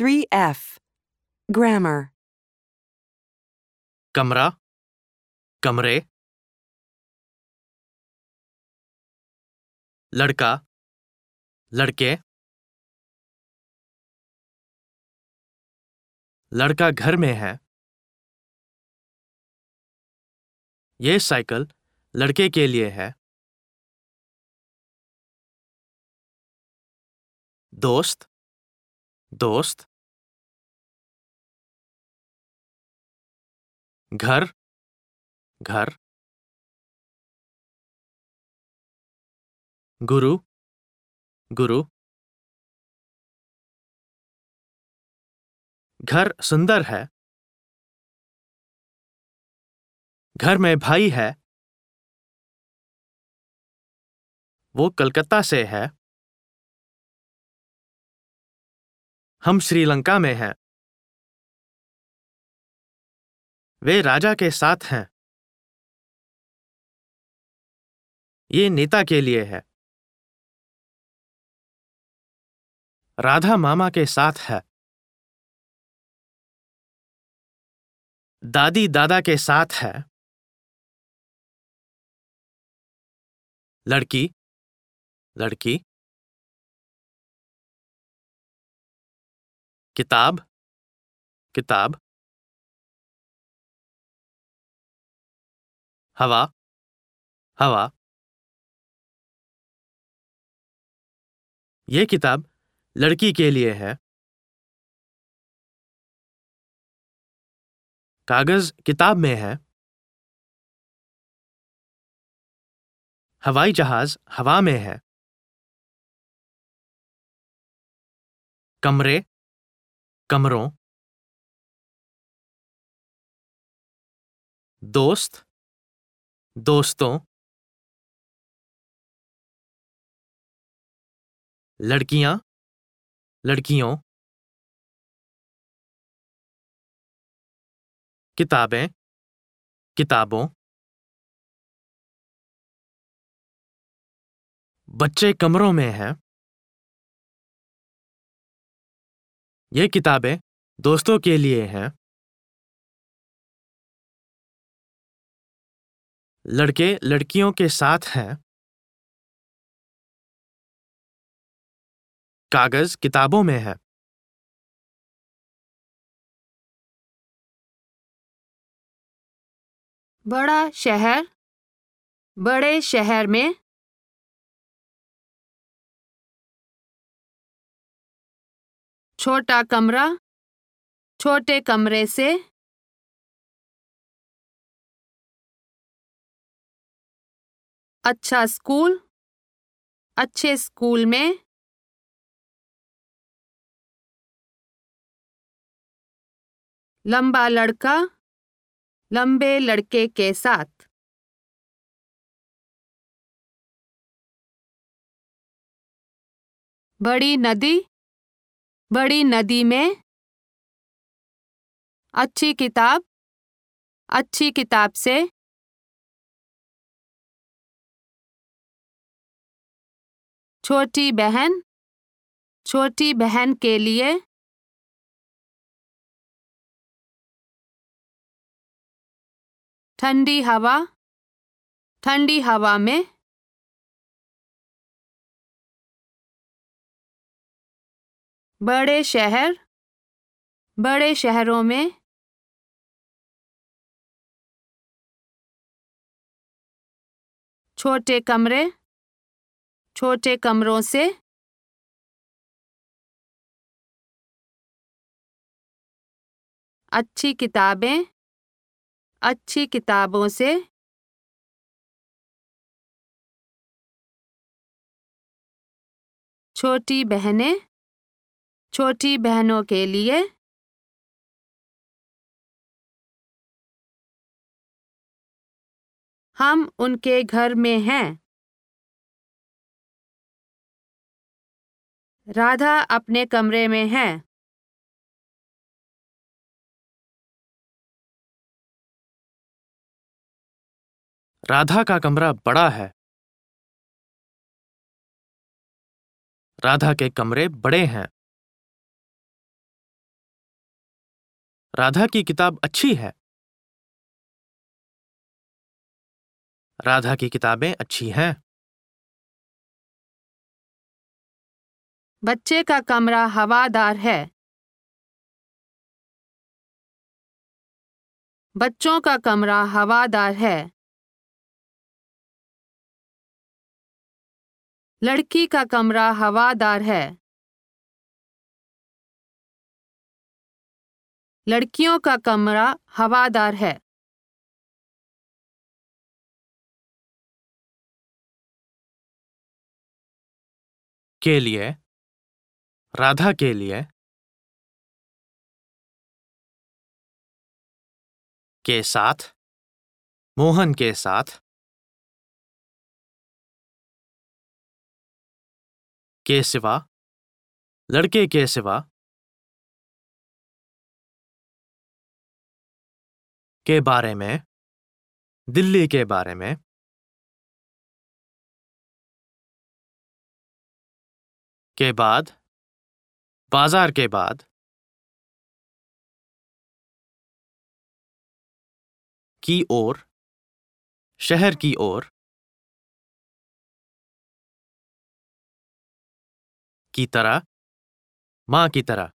3F. Grammar. कमरा कमरे लड़का लड़के लड़का घर में है ये साइकिल लड़के के लिए है दोस्त दोस्त घर घर। गुरु गुरु। घर सुंदर है। घर में भाई है। वो कलकत्ता से है। हम श्रीलंका में हैं। वे राजा के साथ हैं। ये नेता के लिए है। राधा मामा के साथ है। दादी दादा के साथ है। लड़की लड़की। किताब किताब। हवा। हवा। ये किताब लड़की के लिए है। कागज़ किताब में है। हवाई जहाज़ हवा में है। कमरे। कमरों। दोस्त। दोस्तों। लड़कियाँ। लड़कियों। किताबें। किताबों। बच्चे कमरों में हैं। ये किताबें दोस्तों के लिए हैं। लड़के लड़कियों के साथ हैं। कागज़ किताबों में है। बड़ा शहर, बड़े शहर में। छोटा कमरा, छोटे कमरे से। अच्छा स्कूल? अच्छे स्कूल में? लंबा लड़का? लंबे लड़के के साथ? बड़ी नदी? बड़ी नदी में? अच्छी किताब? अच्छी किताब से? छोटी बहन छोटी बहन के लिए। ठंडी हवा ठंडी हवा में। बड़े शहर, बड़े शहरों में। छोटे कमरे। छोटे कमरों से। अच्छी किताबें। अच्छी किताबों से। छोटी बहनें। छोटी बहनों के लिए। हम उनके घर में हैं। राधा अपने कमरे में है। राधा का कमरा बड़ा है। राधा के कमरे बड़े हैं। राधा की किताब अच्छी है। राधा की किताबें अच्छी हैं। बच्चे का कमरा हवादार है। बच्चों का कमरा हवादार है। लड़की का कमरा हवादार है। लड़कियों का कमरा हवादार है। के लिए राधा के लिए। के साथ। मोहन के साथ। के सिवा। लड़के के सिवा। के बारे में। दिल्ली के बारे में। के बाद। बाज़ार के बाद। की ओर। शहर की ओर। की तरह। माँ की तरह।